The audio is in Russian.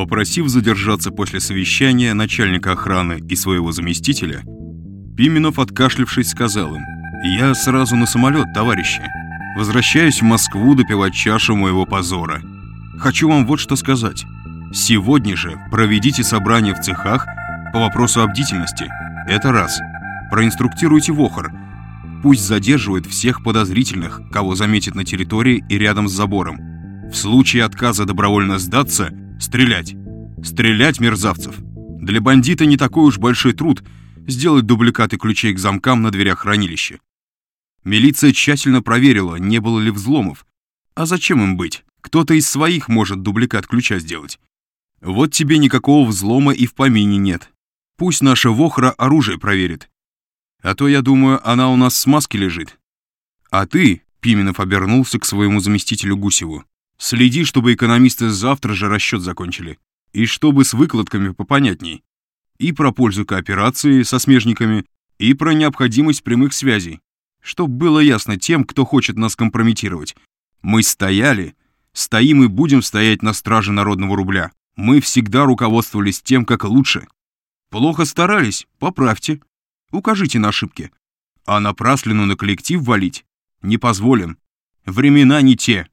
Попросив задержаться после совещания начальника охраны и своего заместителя, Пименов, откашлившись, сказал им, «Я сразу на самолет, товарищи. Возвращаюсь в Москву допивать чашу моего позора. Хочу вам вот что сказать. Сегодня же проведите собрание в цехах по вопросу о бдительности. Это раз. Проинструктируйте Вохор. Пусть задерживает всех подозрительных, кого заметит на территории и рядом с забором. В случае отказа добровольно сдаться – стрелять. Стрелять мерзавцев. Для бандита не такой уж большой труд сделать дубликаты ключей к замкам на дверях хранилища. Милиция тщательно проверила, не было ли взломов. А зачем им быть? Кто-то из своих может дубликат ключа сделать. Вот тебе никакого взлома и в помине нет. Пусть наша Вохра оружие проверит. А то, я думаю, она у нас в смазке лежит. А ты, Пименов обернулся к своему заместителю Гусеву, следи, чтобы экономисты завтра же расчет закончили. И чтобы с выкладками попонятней. И про пользу кооперации со смежниками, и про необходимость прямых связей. Чтоб было ясно тем, кто хочет нас компрометировать. Мы стояли, стоим и будем стоять на страже народного рубля. Мы всегда руководствовались тем, как лучше. Плохо старались, поправьте. Укажите на ошибки. А напраслину на коллектив валить не позволим. Времена не те.